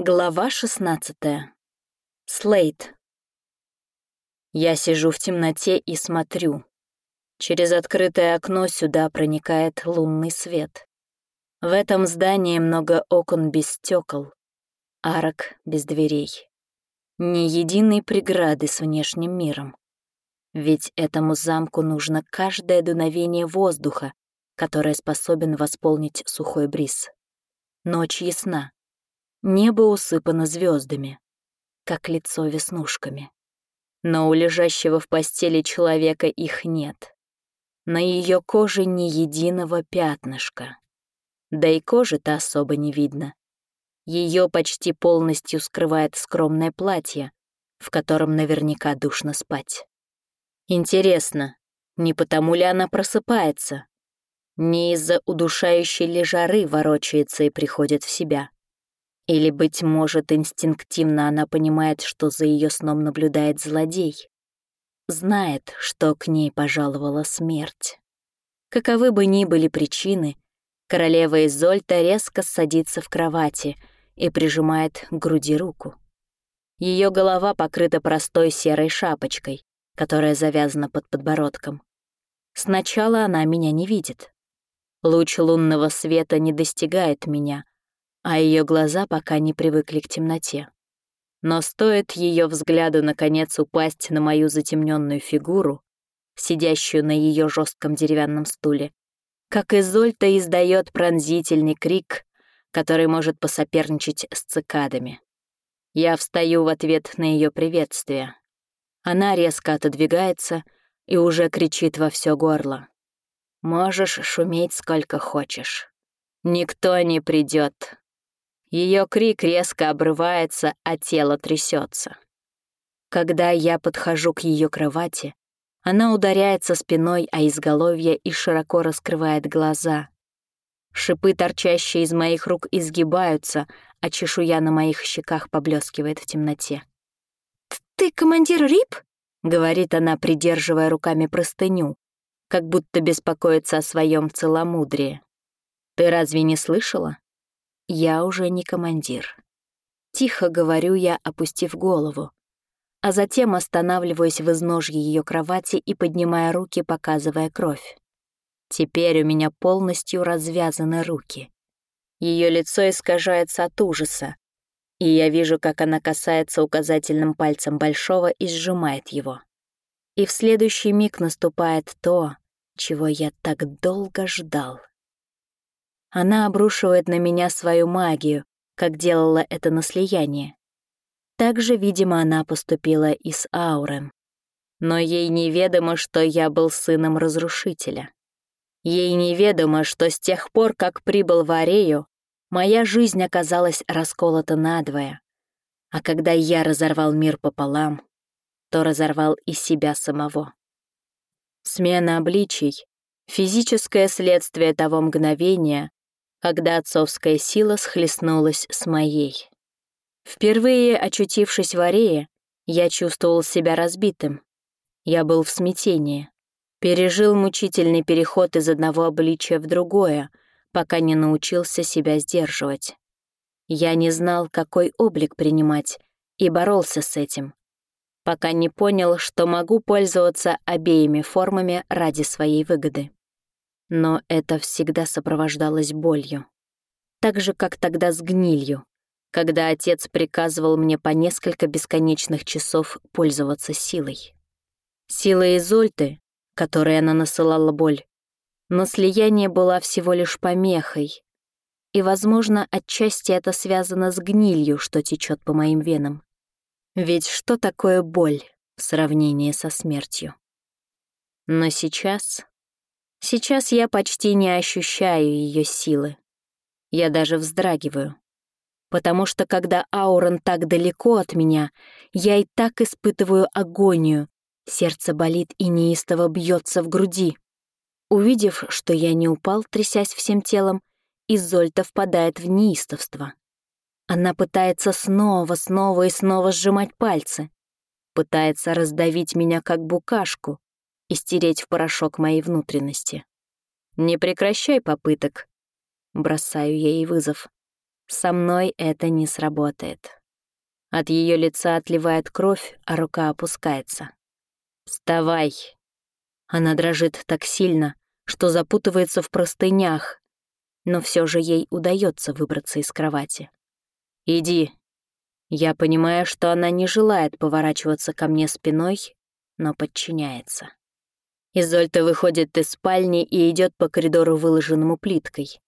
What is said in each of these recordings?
Глава 16. Слейд. Я сижу в темноте и смотрю. Через открытое окно сюда проникает лунный свет. В этом здании много окон без стекол, арок без дверей. Ни единой преграды с внешним миром. Ведь этому замку нужно каждое дуновение воздуха, которое способен восполнить сухой бриз. Ночь ясна. Небо усыпано звездами, как лицо веснушками. Но у лежащего в постели человека их нет. На ее коже ни единого пятнышка. Да и кожи-то особо не видно. Ее почти полностью скрывает скромное платье, в котором наверняка душно спать. Интересно, не потому ли она просыпается? Не из-за удушающей ли жары ворочается и приходит в себя? Или, быть может, инстинктивно она понимает, что за ее сном наблюдает злодей. Знает, что к ней пожаловала смерть. Каковы бы ни были причины, королева Изольта резко садится в кровати и прижимает к груди руку. Ее голова покрыта простой серой шапочкой, которая завязана под подбородком. Сначала она меня не видит. Луч лунного света не достигает меня, а ее глаза пока не привыкли к темноте. Но стоит ее взгляду наконец упасть на мою затемненную фигуру, сидящую на ее жестком деревянном стуле, как Изольта издает пронзительный крик, который может посоперничать с цикадами. Я встаю в ответ на ее приветствие. Она резко отодвигается и уже кричит во все горло. «Можешь шуметь сколько хочешь. Никто не придет, ее крик резко обрывается, а тело трясется. Когда я подхожу к ее кровати, она ударяется спиной о изголовье и широко раскрывает глаза. Шипы, торчащие из моих рук, изгибаются, а чешуя на моих щеках поблескивает в темноте. «Ты командир РИП?» — говорит она, придерживая руками простыню, как будто беспокоится о своем целомудрии. «Ты разве не слышала? Я уже не командир. Тихо говорю я, опустив голову, а затем останавливаюсь в изножье ее кровати и поднимая руки, показывая кровь. Теперь у меня полностью развязаны руки. Ее лицо искажается от ужаса, и я вижу, как она касается указательным пальцем большого и сжимает его. И в следующий миг наступает то, чего я так долго ждал. Она обрушивает на меня свою магию, как делала это на слияние. Так видимо, она поступила и с Аурем. Но ей неведомо, что я был сыном разрушителя. Ей неведомо, что с тех пор, как прибыл в Арею, моя жизнь оказалась расколота надвое. А когда я разорвал мир пополам, то разорвал и себя самого. Смена обличий — физическое следствие того мгновения, когда отцовская сила схлестнулась с моей. Впервые очутившись в Арее, я чувствовал себя разбитым. Я был в смятении. Пережил мучительный переход из одного обличия в другое, пока не научился себя сдерживать. Я не знал, какой облик принимать, и боролся с этим, пока не понял, что могу пользоваться обеими формами ради своей выгоды. Но это всегда сопровождалось болью. Так же, как тогда с гнилью, когда отец приказывал мне по несколько бесконечных часов пользоваться силой. Сила Изольты, которой она насылала боль, но слияние была всего лишь помехой, и, возможно, отчасти это связано с гнилью, что течет по моим венам. Ведь что такое боль в сравнении со смертью? Но сейчас Сейчас я почти не ощущаю ее силы. Я даже вздрагиваю. Потому что когда Аурон так далеко от меня, я и так испытываю агонию. Сердце болит и неистово бьется в груди. Увидев, что я не упал, трясясь всем телом, Изольта впадает в неистовство. Она пытается снова, снова и снова сжимать пальцы. Пытается раздавить меня как букашку, и стереть в порошок мои внутренности. «Не прекращай попыток», — бросаю ей вызов. Со мной это не сработает. От ее лица отливает кровь, а рука опускается. «Вставай!» Она дрожит так сильно, что запутывается в простынях, но все же ей удается выбраться из кровати. «Иди». Я понимаю, что она не желает поворачиваться ко мне спиной, но подчиняется. Изольта выходит из спальни и идет по коридору, выложенному плиткой.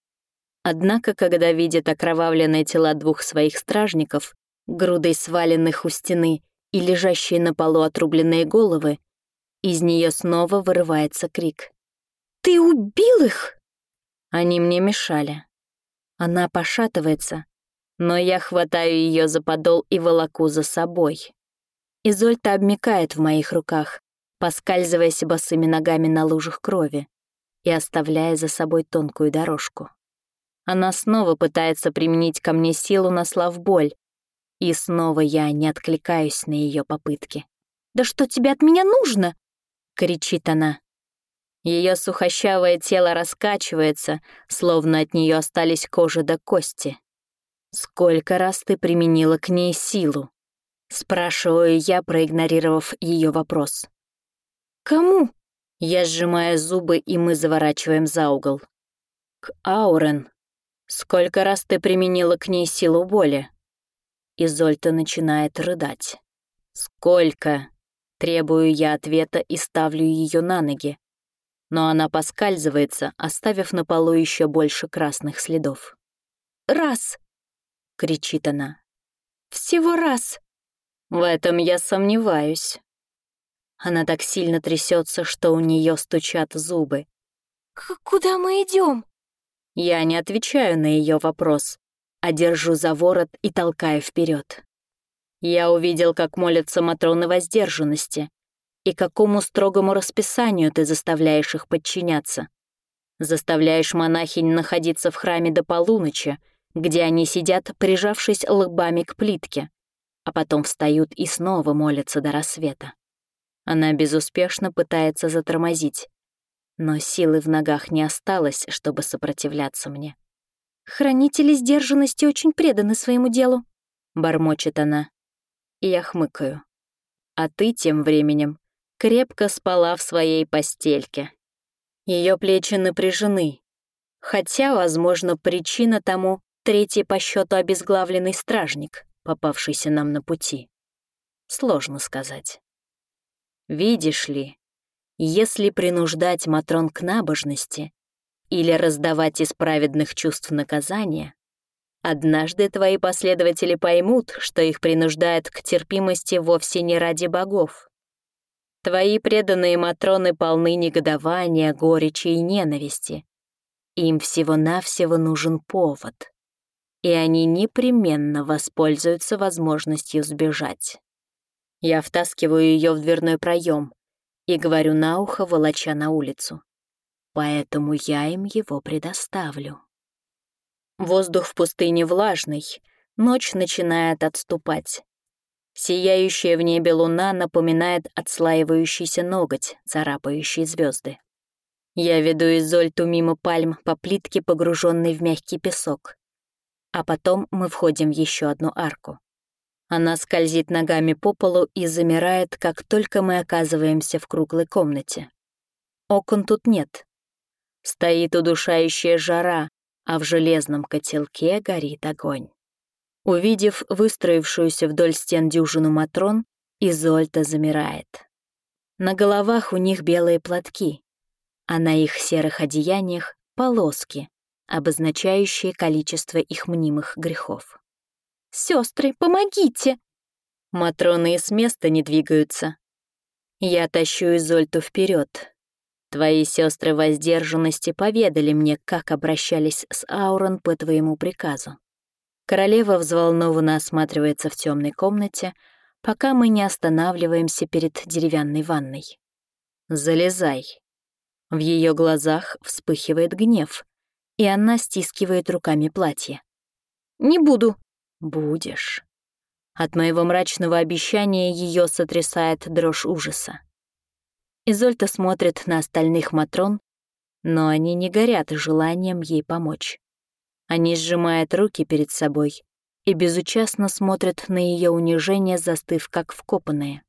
Однако, когда видит окровавленные тела двух своих стражников, грудой сваленных у стены и лежащие на полу отрубленные головы, из нее снова вырывается крик. «Ты убил их?» Они мне мешали. Она пошатывается, но я хватаю ее за подол и волоку за собой. Изольта обмикает в моих руках, поскальзываясь босыми ногами на лужах крови и оставляя за собой тонкую дорожку. Она снова пытается применить ко мне силу на слав боль, и снова я не откликаюсь на ее попытки. «Да что тебе от меня нужно?» — кричит она. Ее сухощавое тело раскачивается, словно от нее остались кожа до кости. «Сколько раз ты применила к ней силу?» — спрашиваю я, проигнорировав ее вопрос. «Кому?» Я сжимаю зубы, и мы заворачиваем за угол. «К Аурен. Сколько раз ты применила к ней силу боли?» Изольта начинает рыдать. «Сколько?» Требую я ответа и ставлю ее на ноги но она поскальзывается, оставив на полу еще больше красных следов. «Раз!» — кричит она. «Всего раз!» В этом я сомневаюсь. Она так сильно трясется, что у нее стучат зубы. «Куда мы идем? Я не отвечаю на ее вопрос, а держу за ворот и толкаю вперед. Я увидел, как молятся Матроны воздержанности, и какому строгому расписанию ты заставляешь их подчиняться. Заставляешь монахинь находиться в храме до полуночи, где они сидят, прижавшись лбами к плитке, а потом встают и снова молятся до рассвета. Она безуспешно пытается затормозить, но силы в ногах не осталось, чтобы сопротивляться мне. «Хранители сдержанности очень преданы своему делу», — бормочет она. И я хмыкаю. А ты тем временем крепко спала в своей постельке. Ее плечи напряжены, хотя, возможно, причина тому третий по счету обезглавленный стражник, попавшийся нам на пути. Сложно сказать. Видишь ли, если принуждать Матрон к набожности или раздавать из праведных чувств наказания, однажды твои последователи поймут, что их принуждают к терпимости вовсе не ради богов, Твои преданные Матроны полны негодования, горечи и ненависти. Им всего-навсего нужен повод. И они непременно воспользуются возможностью сбежать. Я втаскиваю ее в дверной проем и говорю на ухо, волоча на улицу. Поэтому я им его предоставлю. Воздух в пустыне влажный, ночь начинает отступать. Сияющая в небе луна напоминает отслаивающийся ноготь, царапающий звезды. Я веду Изольту мимо пальм по плитке, погруженной в мягкий песок. А потом мы входим в еще одну арку. Она скользит ногами по полу и замирает, как только мы оказываемся в круглой комнате. Окон тут нет. Стоит удушающая жара, а в железном котелке горит огонь. Увидев выстроившуюся вдоль стен дюжину матрон, Изольта замирает. На головах у них белые платки, а на их серых одеяниях — полоски, обозначающие количество их мнимых грехов. «Сёстры, помогите!» Матроны и с места не двигаются. Я тащу Изольту вперед. Твои сестры воздержанности поведали мне, как обращались с Аурон по твоему приказу. Королева взволнованно осматривается в темной комнате, пока мы не останавливаемся перед деревянной ванной. «Залезай». В ее глазах вспыхивает гнев, и она стискивает руками платье. «Не буду». «Будешь». От моего мрачного обещания ее сотрясает дрожь ужаса. Изольта смотрит на остальных Матрон, но они не горят желанием ей помочь. Они сжимают руки перед собой и безучастно смотрят на ее унижение, застыв как вкопанные.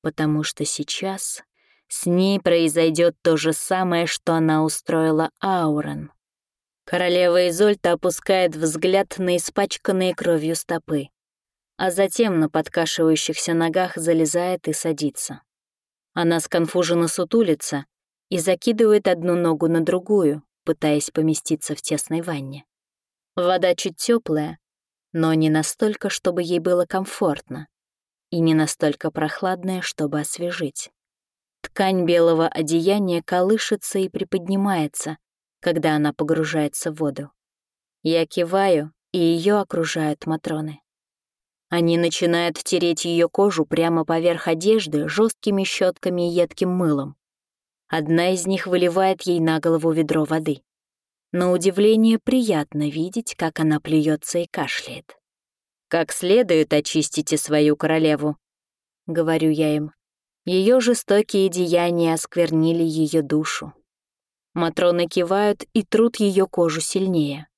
Потому что сейчас с ней произойдет то же самое, что она устроила Аурен. Королева Изольта опускает взгляд на испачканные кровью стопы, а затем на подкашивающихся ногах залезает и садится. Она сконфуженно сутулится и закидывает одну ногу на другую, пытаясь поместиться в тесной ванне. Вода чуть теплая, но не настолько, чтобы ей было комфортно, и не настолько прохладная, чтобы освежить. Ткань белого одеяния колышется и приподнимается, когда она погружается в воду. Я киваю, и ее окружают матроны. Они начинают тереть ее кожу прямо поверх одежды жесткими щетками и едким мылом. Одна из них выливает ей на голову ведро воды. На удивление приятно видеть, как она плюется и кашляет. «Как следует очистите свою королеву», — говорю я им. Ее жестокие деяния осквернили ее душу. Матроны кивают и трут ее кожу сильнее.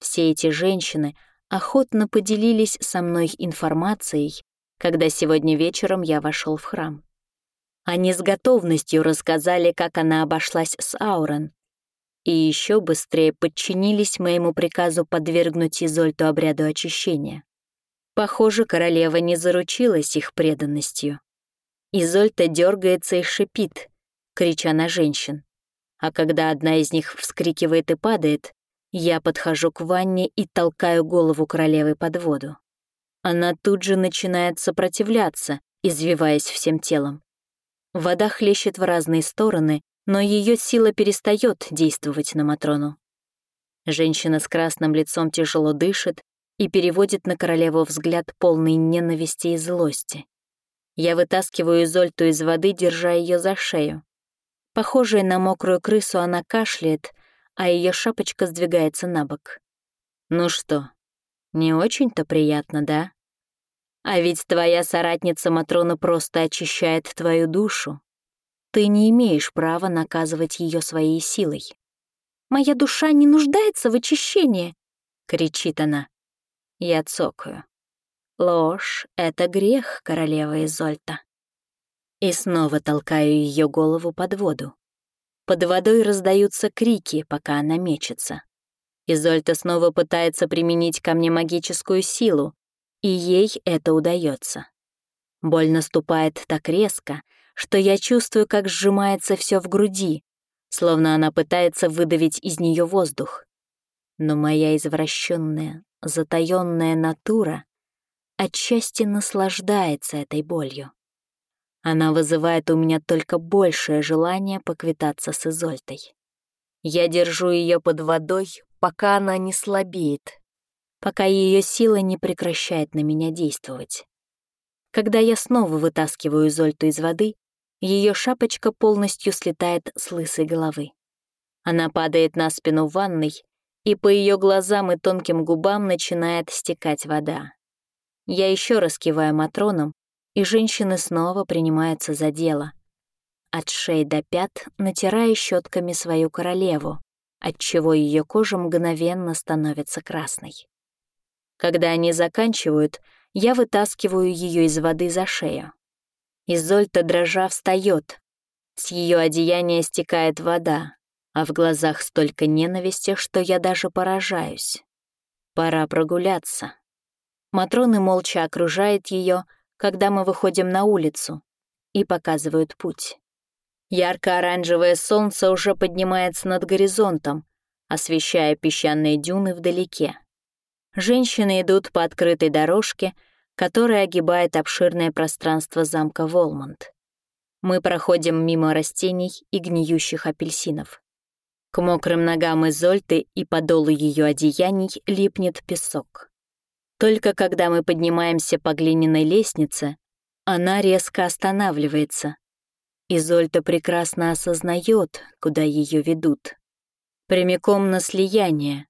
Все эти женщины охотно поделились со мной информацией, когда сегодня вечером я вошел в храм. Они с готовностью рассказали, как она обошлась с Аурен, и еще быстрее подчинились моему приказу подвергнуть Изольту обряду очищения. Похоже, королева не заручилась их преданностью. Изольта дергается и шипит, крича на женщин. А когда одна из них вскрикивает и падает, я подхожу к ванне и толкаю голову королевы под воду. Она тут же начинает сопротивляться, извиваясь всем телом. Вода хлещет в разные стороны, но ее сила перестает действовать на Матрону. Женщина с красным лицом тяжело дышит и переводит на королеву взгляд полный ненависти и злости. Я вытаскиваю Изольту из воды, держа ее за шею. Похожая на мокрую крысу, она кашляет, а ее шапочка сдвигается на бок. «Ну что, не очень-то приятно, да? А ведь твоя соратница Матрона просто очищает твою душу. Ты не имеешь права наказывать ее своей силой. «Моя душа не нуждается в очищении!» — кричит она. Я цокаю. Ложь — это грех, королева Изольта. И снова толкаю ее голову под воду. Под водой раздаются крики, пока она мечется. Изольта снова пытается применить ко мне магическую силу, и ей это удается. Боль наступает так резко, что я чувствую, как сжимается все в груди, словно она пытается выдавить из нее воздух. Но моя извращенная, затаённая натура отчасти наслаждается этой болью. Она вызывает у меня только большее желание поквитаться с Изольтой. Я держу ее под водой, пока она не слабеет, пока ее сила не прекращает на меня действовать. Когда я снова вытаскиваю Изольту из воды, ее шапочка полностью слетает с лысой головы. Она падает на спину в ванной, и по ее глазам и тонким губам начинает стекать вода. Я еще раз киваю Матроном, и женщины снова принимаются за дело. От шеи до пят натирая щетками свою королеву, отчего ее кожа мгновенно становится красной. Когда они заканчивают, я вытаскиваю ее из воды за шею. Изольта дрожа встает. С ее одеяния стекает вода, а в глазах столько ненависти, что я даже поражаюсь. Пора прогуляться. Матроны молча окружают ее, когда мы выходим на улицу, и показывают путь. Ярко-оранжевое солнце уже поднимается над горизонтом, освещая песчаные дюны вдалеке. Женщины идут по открытой дорожке — которая огибает обширное пространство замка Волмонт. Мы проходим мимо растений и гниющих апельсинов. К мокрым ногам Изольты и подолу ее одеяний липнет песок. Только когда мы поднимаемся по глиняной лестнице, она резко останавливается. Изольта прекрасно осознает, куда ее ведут. Прямиком на слияние,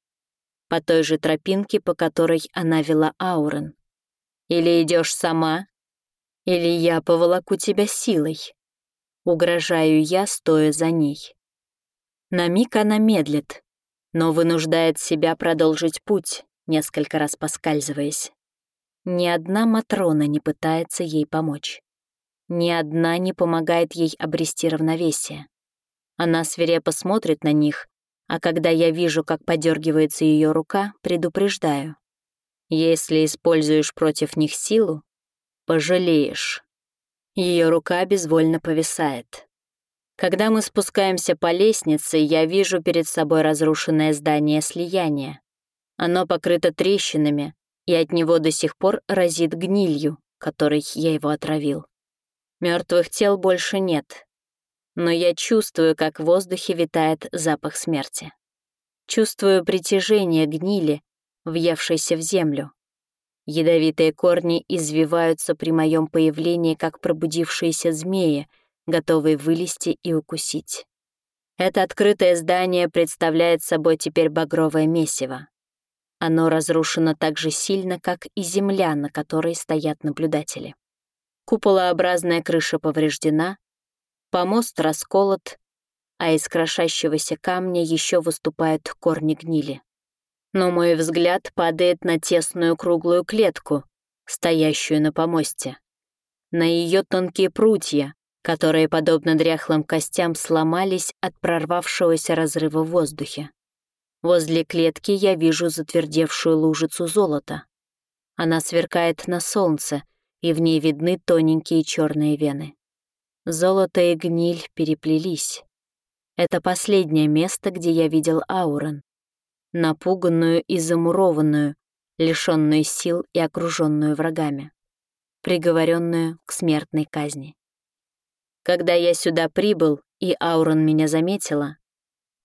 по той же тропинке, по которой она вела Аурен. Или идешь сама, или я поволоку тебя силой. Угрожаю я, стоя за ней. На миг она медлит, но вынуждает себя продолжить путь, несколько раз поскальзываясь. Ни одна Матрона не пытается ей помочь. Ни одна не помогает ей обрести равновесие. Она свирепо смотрит на них, а когда я вижу, как подергивается ее рука, предупреждаю. Если используешь против них силу, пожалеешь. Ее рука безвольно повисает. Когда мы спускаемся по лестнице, я вижу перед собой разрушенное здание слияния. Оно покрыто трещинами, и от него до сих пор разит гнилью, которой я его отравил. Мертвых тел больше нет, но я чувствую, как в воздухе витает запах смерти. Чувствую притяжение гнили, въевшейся в землю. Ядовитые корни извиваются при моем появлении, как пробудившиеся змеи, готовые вылезти и укусить. Это открытое здание представляет собой теперь багровое месиво. Оно разрушено так же сильно, как и земля, на которой стоят наблюдатели. Куполообразная крыша повреждена, помост расколот, а из крошащегося камня еще выступают корни гнили. Но мой взгляд падает на тесную круглую клетку, стоящую на помосте. На ее тонкие прутья, которые, подобно дряхлым костям, сломались от прорвавшегося разрыва в воздухе. Возле клетки я вижу затвердевшую лужицу золота. Она сверкает на солнце, и в ней видны тоненькие черные вены. Золото и гниль переплелись. Это последнее место, где я видел Аурен. Напуганную и замурованную, лишенную сил и окруженную врагами. Приговоренную к смертной казни. Когда я сюда прибыл, и Аурон меня заметила,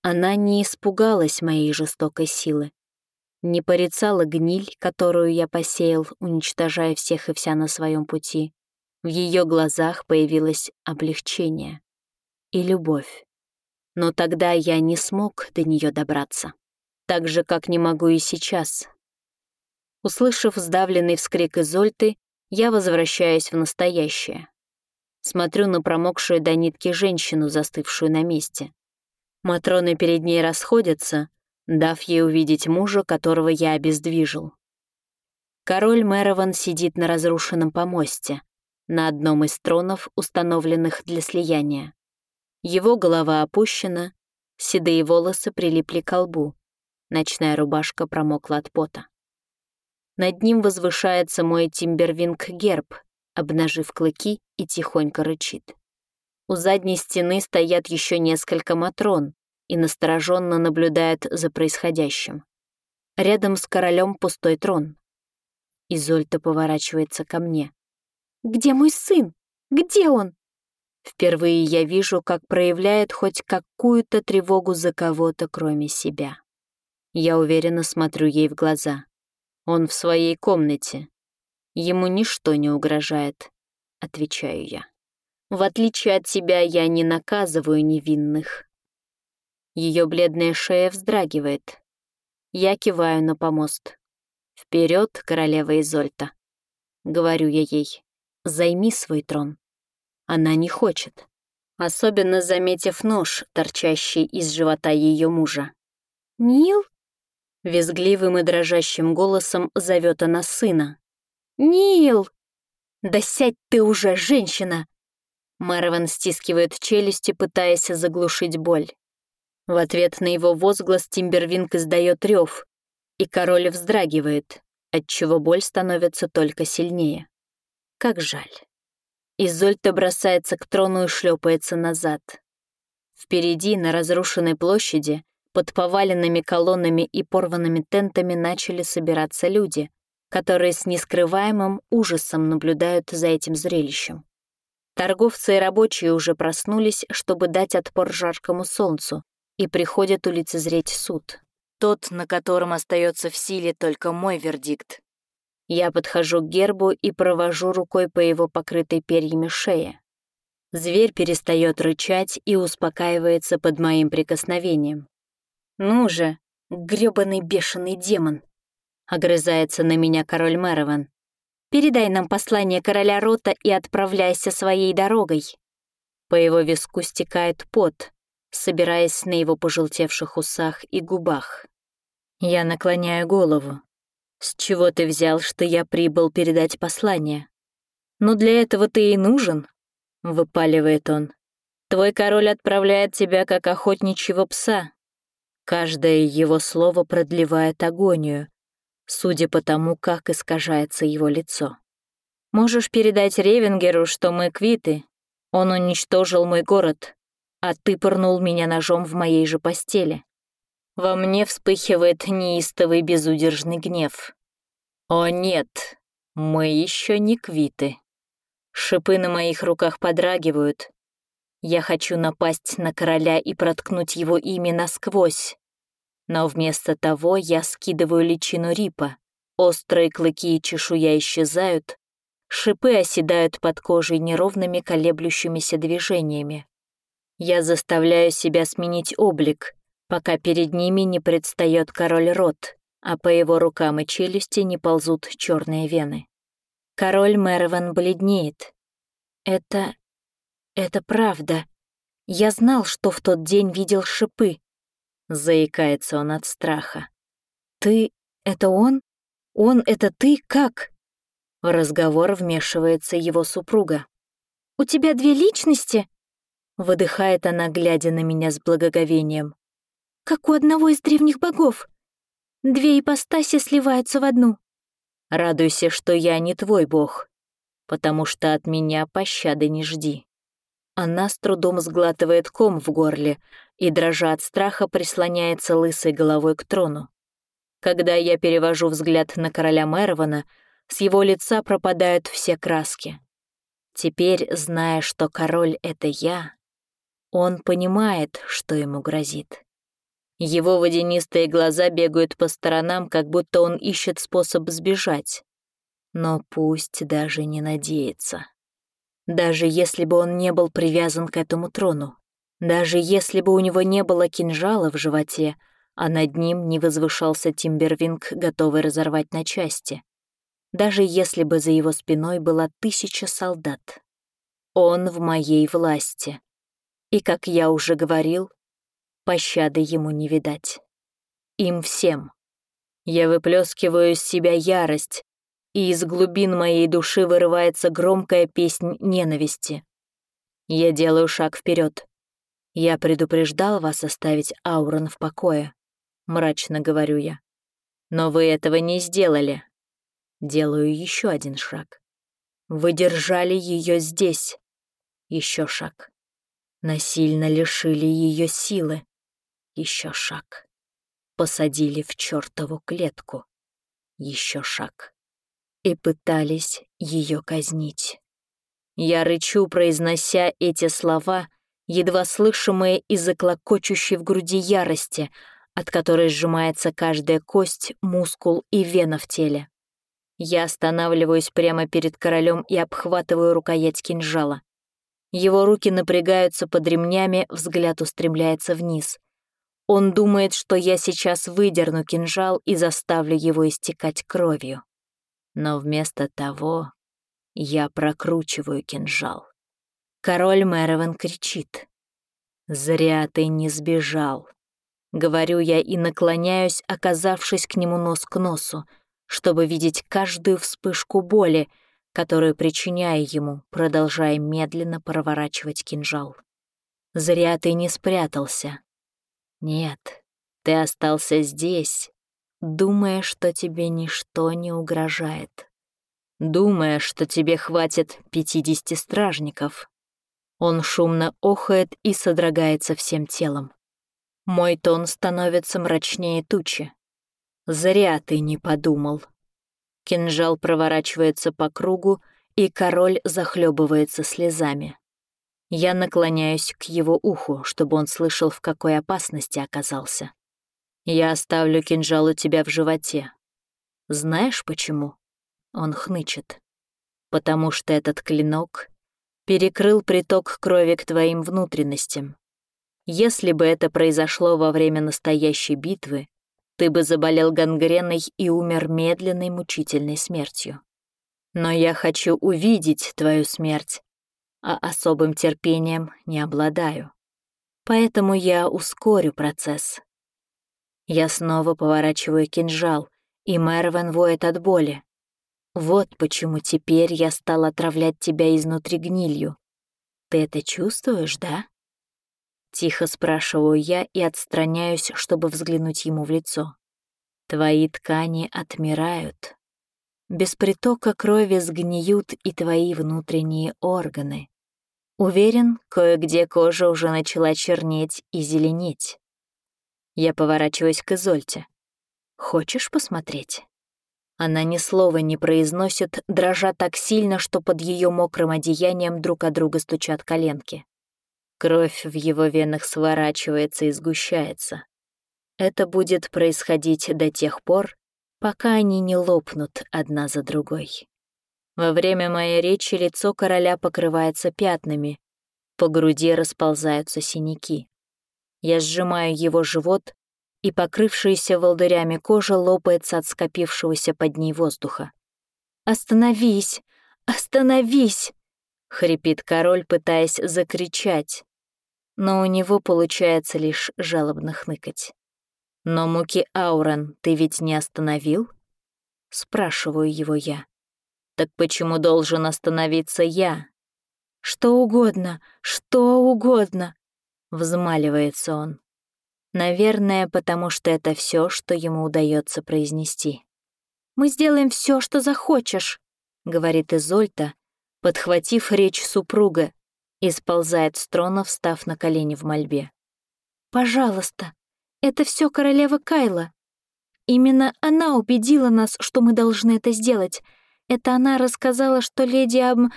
она не испугалась моей жестокой силы не порицала гниль, которую я посеял, уничтожая всех и вся на своем пути. В ее глазах появилось облегчение и любовь. Но тогда я не смог до нее добраться, так же, как не могу и сейчас. Услышав сдавленный вскрик Изольты, я возвращаюсь в настоящее. Смотрю на промокшую до нитки женщину, застывшую на месте. Матроны перед ней расходятся, дав ей увидеть мужа, которого я обездвижил. Король Мэрован сидит на разрушенном помосте, на одном из тронов, установленных для слияния. Его голова опущена, седые волосы прилипли к лбу, ночная рубашка промокла от пота. Над ним возвышается мой Тимбервинг-герб, обнажив клыки и тихонько рычит. У задней стены стоят еще несколько матрон, и настороженно наблюдает за происходящим. Рядом с королем пустой трон. Изольта поворачивается ко мне. «Где мой сын? Где он?» Впервые я вижу, как проявляет хоть какую-то тревогу за кого-то, кроме себя. Я уверенно смотрю ей в глаза. Он в своей комнате. Ему ничто не угрожает, отвечаю я. В отличие от тебя, я не наказываю невинных. Ее бледная шея вздрагивает. Я киваю на помост. Вперед, королева Изольта. Говорю я ей, займи свой трон. Она не хочет. Особенно заметив нож, торчащий из живота ее мужа. «Нил?» Визгливым и дрожащим голосом зовет она сына. «Нил! Да сядь ты уже, женщина!» Марван стискивает челюсти, пытаясь заглушить боль. В ответ на его возглас Тимбервинг издает рев, и король вздрагивает, отчего боль становится только сильнее. Как жаль. Изольта бросается к трону и шлепается назад. Впереди, на разрушенной площади, под поваленными колоннами и порванными тентами начали собираться люди, которые с нескрываемым ужасом наблюдают за этим зрелищем. Торговцы и рабочие уже проснулись, чтобы дать отпор жаркому солнцу, и приходят улицезреть суд. Тот, на котором остается в силе только мой вердикт. Я подхожу к гербу и провожу рукой по его покрытой перьями шее. Зверь перестает рычать и успокаивается под моим прикосновением. «Ну же, грёбаный бешеный демон!» — огрызается на меня король Мэрован. «Передай нам послание короля Рота и отправляйся своей дорогой». По его виску стекает пот, собираясь на его пожелтевших усах и губах. Я наклоняю голову. «С чего ты взял, что я прибыл передать послание?» «Ну, для этого ты и нужен», — выпаливает он. «Твой король отправляет тебя как охотничьего пса. Каждое его слово продлевает агонию, судя по тому, как искажается его лицо. Можешь передать Ревенгеру, что мы квиты. Он уничтожил мой город, а ты пырнул меня ножом в моей же постели. Во мне вспыхивает неистовый безудержный гнев. О нет, мы еще не квиты. Шипы на моих руках подрагивают. Я хочу напасть на короля и проткнуть его имя насквозь. Но вместо того я скидываю личину Рипа. Острые клыки и чешуя исчезают, шипы оседают под кожей неровными колеблющимися движениями. Я заставляю себя сменить облик, пока перед ними не предстает король Рот, а по его рукам и челюсти не ползут черные вены. Король Мэрован бледнеет. Это... это правда. Я знал, что в тот день видел шипы. Заикается он от страха. Ты... это он? Он — это ты? Как? В разговор вмешивается его супруга. «У тебя две личности?» Выдыхает она, глядя на меня с благоговением. «Как у одного из древних богов. Две ипостаси сливаются в одну. Радуйся, что я не твой бог, потому что от меня пощады не жди. Она с трудом сглатывает ком в горле и, дрожа от страха, прислоняется лысой головой к трону. Когда я перевожу взгляд на короля Мэрована, с его лица пропадают все краски. Теперь, зная, что король — это я, он понимает, что ему грозит. Его водянистые глаза бегают по сторонам, как будто он ищет способ сбежать. Но пусть даже не надеется. Даже если бы он не был привязан к этому трону, даже если бы у него не было кинжала в животе, а над ним не возвышался Тимбервинг, готовый разорвать на части, даже если бы за его спиной была тысяча солдат. Он в моей власти. И, как я уже говорил, пощады ему не видать. Им всем. Я выплескиваю из себя ярость, и из глубин моей души вырывается громкая песнь ненависти. Я делаю шаг вперед. Я предупреждал вас оставить Аурон в покое, мрачно говорю я. Но вы этого не сделали. Делаю еще один шаг. Вы держали ее здесь. Еще шаг. Насильно лишили ее силы. Еще шаг. Посадили в чертову клетку. Еще шаг. И пытались ее казнить. Я рычу, произнося эти слова, едва слышимые из-за клокочущей в груди ярости, от которой сжимается каждая кость, мускул и вена в теле. Я останавливаюсь прямо перед королем и обхватываю рукоять кинжала. Его руки напрягаются под ремнями, взгляд устремляется вниз. Он думает, что я сейчас выдерну кинжал и заставлю его истекать кровью. Но вместо того я прокручиваю кинжал. Король Мэрован кричит. «Зря ты не сбежал», — говорю я и наклоняюсь, оказавшись к нему нос к носу, чтобы видеть каждую вспышку боли, которую причиняю ему, продолжая медленно проворачивать кинжал. «Зря ты не спрятался», нет, ты остался здесь, думая, что тебе ничто не угрожает. Думая, что тебе хватит пятидесяти стражников. Он шумно охает и содрогается всем телом. Мой тон становится мрачнее тучи. Зря ты не подумал. Кинжал проворачивается по кругу, и король захлебывается слезами. Я наклоняюсь к его уху, чтобы он слышал, в какой опасности оказался. Я оставлю кинжал у тебя в животе. Знаешь почему? Он хнычет. Потому что этот клинок перекрыл приток крови к твоим внутренностям. Если бы это произошло во время настоящей битвы, ты бы заболел гангреной и умер медленной мучительной смертью. Но я хочу увидеть твою смерть, а особым терпением не обладаю. Поэтому я ускорю процесс. Я снова поворачиваю кинжал, и Мервен воет от боли. Вот почему теперь я стал отравлять тебя изнутри гнилью. Ты это чувствуешь, да? Тихо спрашиваю я и отстраняюсь, чтобы взглянуть ему в лицо. Твои ткани отмирают. Без притока крови сгниют и твои внутренние органы. Уверен, кое-где кожа уже начала чернеть и зеленеть. Я поворачиваюсь к Изольте. «Хочешь посмотреть?» Она ни слова не произносит, дрожа так сильно, что под ее мокрым одеянием друг от друга стучат коленки. Кровь в его венах сворачивается и сгущается. Это будет происходить до тех пор, пока они не лопнут одна за другой. Во время моей речи лицо короля покрывается пятнами, по груди расползаются синяки. Я сжимаю его живот, и покрывшаяся волдырями кожа лопается от скопившегося под ней воздуха. «Остановись! Остановись!» — хрипит король, пытаясь закричать. Но у него получается лишь жалобно хныкать. «Но муки Аурен ты ведь не остановил?» — спрашиваю его я. «Так почему должен остановиться я?» «Что угодно, что угодно!» Взмаливается он. Наверное, потому что это все, что ему удается произнести. «Мы сделаем все, что захочешь», — говорит Изольта, подхватив речь супруга, и сползает с трона, встав на колени в мольбе. «Пожалуйста, это все королева Кайла. Именно она убедила нас, что мы должны это сделать. Это она рассказала, что леди Об...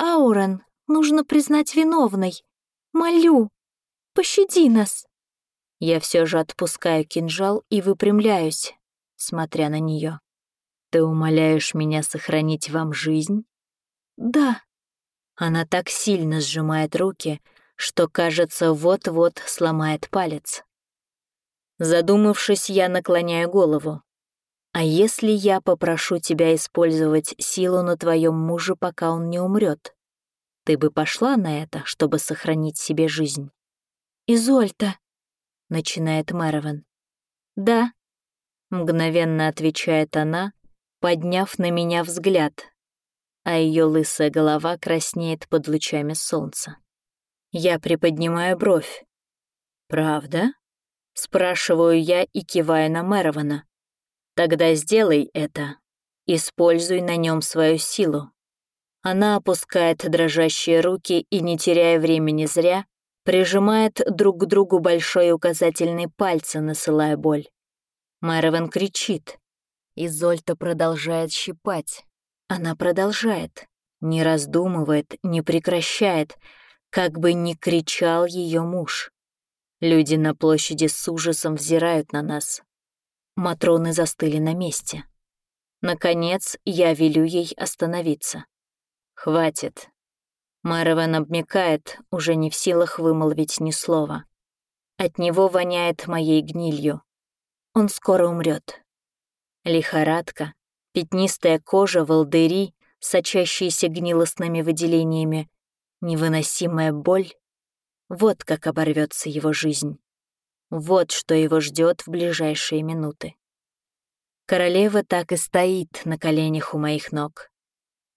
Аурен нужно признать виновной. Молю, Пощади нас!» Я все же отпускаю кинжал и выпрямляюсь, смотря на нее. «Ты умоляешь меня сохранить вам жизнь?» «Да». Она так сильно сжимает руки, что, кажется, вот-вот сломает палец. Задумавшись, я наклоняю голову. «А если я попрошу тебя использовать силу на твоем муже, пока он не умрет? Ты бы пошла на это, чтобы сохранить себе жизнь?» «Изольта», — начинает Мэрован. «Да», — мгновенно отвечает она, подняв на меня взгляд, а ее лысая голова краснеет под лучами солнца. Я приподнимаю бровь. «Правда?» — спрашиваю я и киваю на Мэрована. «Тогда сделай это. Используй на нем свою силу». Она опускает дрожащие руки и, не теряя времени зря, прижимает друг к другу большой указательный пальцы, насылая боль. Мэровен кричит. Изольта продолжает щипать. Она продолжает, не раздумывает, не прекращает, как бы ни кричал ее муж. Люди на площади с ужасом взирают на нас. Матроны застыли на месте. Наконец, я велю ей остановиться. «Хватит, Маровен обмекает, уже не в силах вымолвить ни слова. От него воняет моей гнилью. Он скоро умрет. Лихорадка, пятнистая кожа, волдыри, сочащиеся гнилостными выделениями, невыносимая боль — вот как оборвется его жизнь. Вот что его ждет в ближайшие минуты. Королева так и стоит на коленях у моих ног.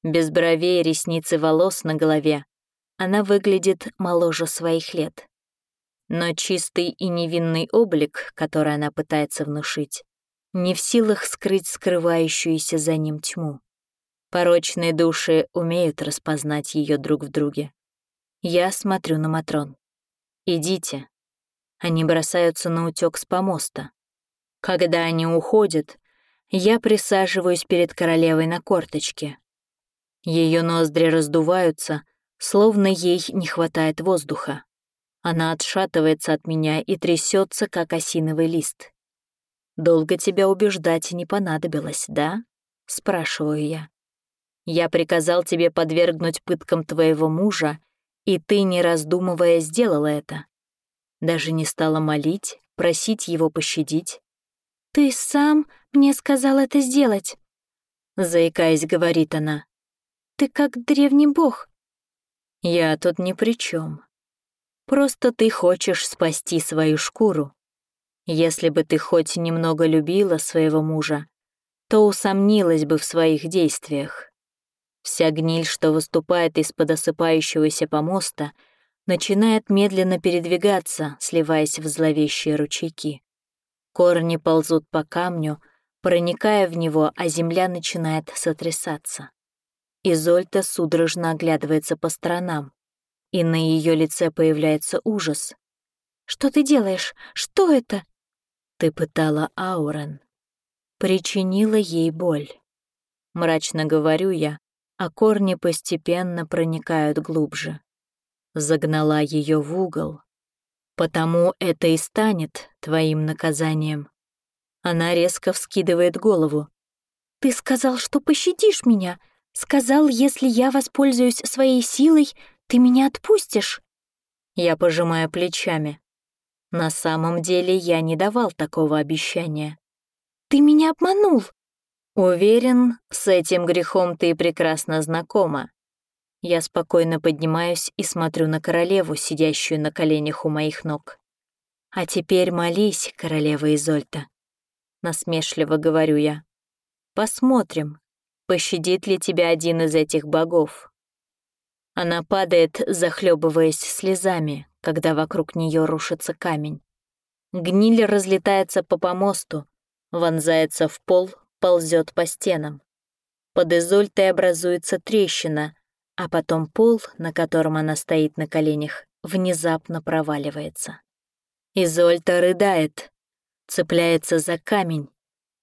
Без бровей, ресниц и волос на голове она выглядит моложе своих лет. Но чистый и невинный облик, который она пытается внушить, не в силах скрыть скрывающуюся за ним тьму. Порочные души умеют распознать ее друг в друге. Я смотрю на Матрон. «Идите». Они бросаются на утёк с помоста. Когда они уходят, я присаживаюсь перед королевой на корточке, ее ноздри раздуваются, словно ей не хватает воздуха. Она отшатывается от меня и трясется, как осиновый лист. «Долго тебя убеждать не понадобилось, да?» — спрашиваю я. «Я приказал тебе подвергнуть пыткам твоего мужа, и ты, не раздумывая, сделала это. Даже не стала молить, просить его пощадить. «Ты сам мне сказал это сделать», — заикаясь, говорит она. Ты как древний бог». «Я тут ни при чем. Просто ты хочешь спасти свою шкуру. Если бы ты хоть немного любила своего мужа, то усомнилась бы в своих действиях. Вся гниль, что выступает из-под осыпающегося помоста, начинает медленно передвигаться, сливаясь в зловещие ручейки. Корни ползут по камню, проникая в него, а земля начинает сотрясаться. Изольта судорожно оглядывается по сторонам, и на ее лице появляется ужас. «Что ты делаешь? Что это?» «Ты пытала Аурен. Причинила ей боль. Мрачно говорю я, а корни постепенно проникают глубже. Загнала ее в угол. Потому это и станет твоим наказанием. Она резко вскидывает голову. «Ты сказал, что пощадишь меня. Сказал, если я воспользуюсь своей силой, ты меня отпустишь». Я пожимаю плечами. На самом деле я не давал такого обещания. «Ты меня обманул!» Уверен, с этим грехом ты прекрасно знакома. Я спокойно поднимаюсь и смотрю на королеву, сидящую на коленях у моих ног. А теперь молись, королева Изольта. Насмешливо говорю я. Посмотрим, пощадит ли тебя один из этих богов. Она падает, захлебываясь слезами, когда вокруг нее рушится камень. Гниль разлетается по помосту, вонзается в пол, ползет по стенам. Под Изольтой образуется трещина, а потом пол, на котором она стоит на коленях, внезапно проваливается. Изольта рыдает, цепляется за камень,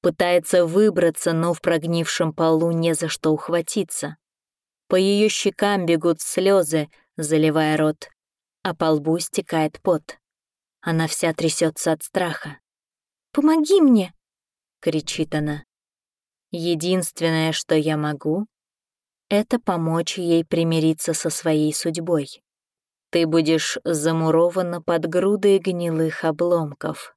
пытается выбраться, но в прогнившем полу не за что ухватиться. По ее щекам бегут слезы, заливая рот, а по лбу стекает пот. Она вся трясется от страха. «Помоги мне!» — кричит она. Единственное, что я могу, это помочь ей примириться со своей судьбой. Ты будешь замурована под грудой гнилых обломков.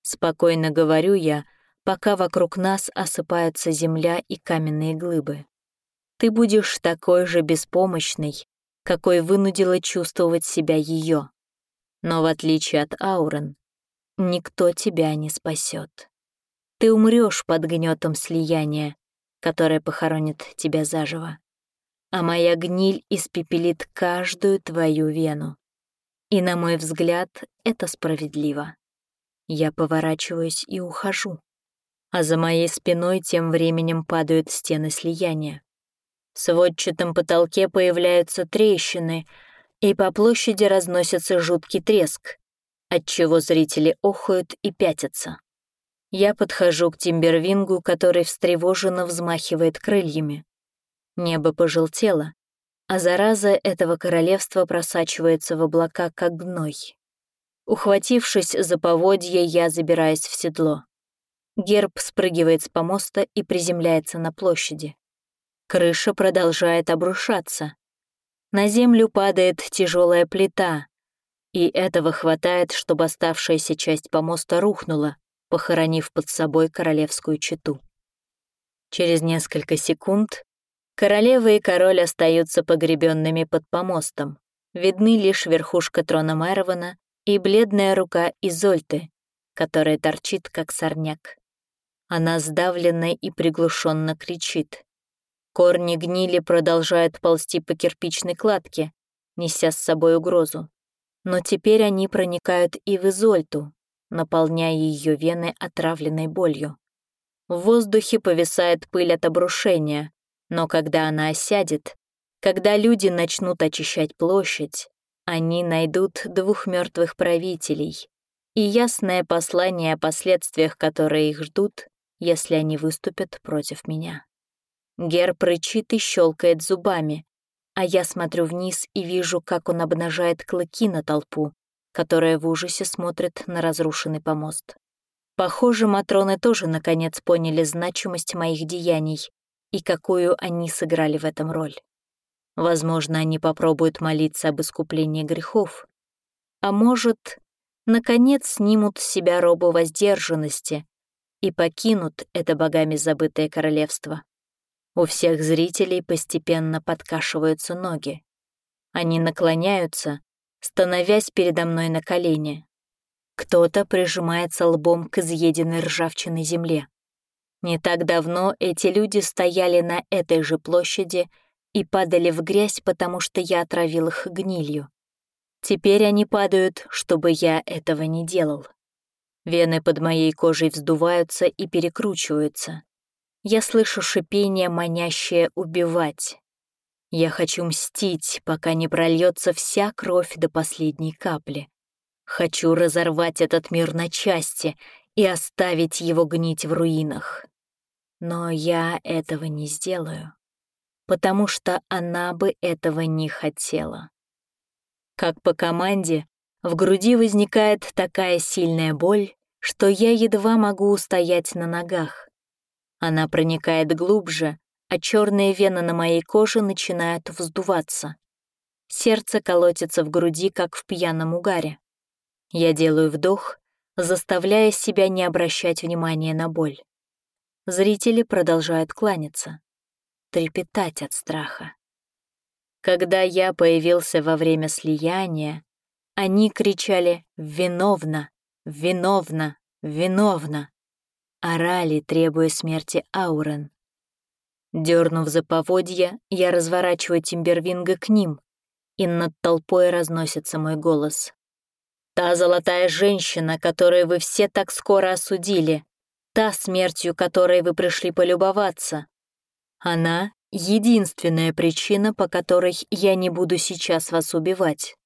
Спокойно говорю я, пока вокруг нас осыпаются земля и каменные глыбы. Ты будешь такой же беспомощной, какой вынудила чувствовать себя ее. Но в отличие от Аурен, никто тебя не спасет. Ты умрешь под гнетом слияния, которое похоронит тебя заживо. А моя гниль испепелит каждую твою вену. И, на мой взгляд, это справедливо. Я поворачиваюсь и ухожу. А за моей спиной тем временем падают стены слияния. В сводчатом потолке появляются трещины, и по площади разносится жуткий треск, отчего зрители охают и пятятся. Я подхожу к Тимбервингу, который встревоженно взмахивает крыльями. Небо пожелтело, а зараза этого королевства просачивается в облака, как гной. Ухватившись за поводье, я забираюсь в седло. Герб спрыгивает с помоста и приземляется на площади. Крыша продолжает обрушаться. На землю падает тяжелая плита, и этого хватает, чтобы оставшаяся часть помоста рухнула, похоронив под собой королевскую чету. Через несколько секунд королева и король остаются погребенными под помостом. Видны лишь верхушка трона Мэрована и бледная рука Изольты, которая торчит, как сорняк. Она сдавленно и приглушенно кричит. Корни гнили продолжают ползти по кирпичной кладке, неся с собой угрозу. Но теперь они проникают и в Изольту, наполняя ее вены отравленной болью. В воздухе повисает пыль от обрушения, но когда она осядет, когда люди начнут очищать площадь, они найдут двух мертвых правителей и ясное послание о последствиях, которые их ждут, если они выступят против меня. Герб рычит и щелкает зубами, а я смотрю вниз и вижу, как он обнажает клыки на толпу, которая в ужасе смотрит на разрушенный помост. Похоже, Матроны тоже наконец поняли значимость моих деяний и какую они сыграли в этом роль. Возможно, они попробуют молиться об искуплении грехов, а может, наконец снимут с себя робу воздержанности и покинут это богами забытое королевство. У всех зрителей постепенно подкашиваются ноги. Они наклоняются, становясь передо мной на колени. Кто-то прижимается лбом к изъеденной ржавчиной земле. Не так давно эти люди стояли на этой же площади и падали в грязь, потому что я отравил их гнилью. Теперь они падают, чтобы я этого не делал. Вены под моей кожей вздуваются и перекручиваются. Я слышу шипение, манящее убивать. Я хочу мстить, пока не прольется вся кровь до последней капли. Хочу разорвать этот мир на части и оставить его гнить в руинах. Но я этого не сделаю, потому что она бы этого не хотела. Как по команде, в груди возникает такая сильная боль, что я едва могу устоять на ногах. Она проникает глубже, а черные вены на моей коже начинают вздуваться. Сердце колотится в груди, как в пьяном угаре. Я делаю вдох, заставляя себя не обращать внимания на боль. Зрители продолжают кланяться, трепетать от страха. Когда я появился во время слияния, они кричали «Виновна! Виновна! Виновна!» Орали, требуя смерти Аурен. Дернув за поводья, я разворачиваю Тимбервинга к ним, и над толпой разносится мой голос. Та золотая женщина, которую вы все так скоро осудили, та смертью, которой вы пришли полюбоваться. Она — единственная причина, по которой я не буду сейчас вас убивать.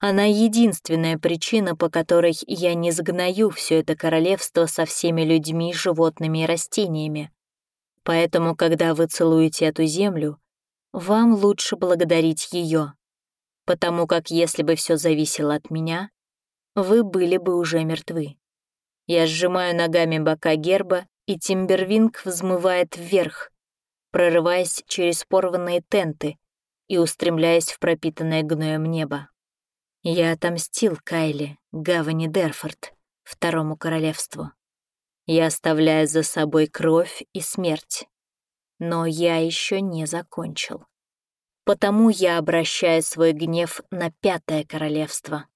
Она единственная причина, по которой я не сгною все это королевство со всеми людьми, животными и растениями. Поэтому, когда вы целуете эту землю, вам лучше благодарить ее, потому как если бы все зависело от меня, вы были бы уже мертвы. Я сжимаю ногами бока герба, и Тимбервинг взмывает вверх, прорываясь через порванные тенты и устремляясь в пропитанное гноем небо. Я отомстил Кайли, Гавани Дерфорд, Второму Королевству. Я оставляю за собой кровь и смерть. Но я еще не закончил. Потому я обращаю свой гнев на Пятое Королевство.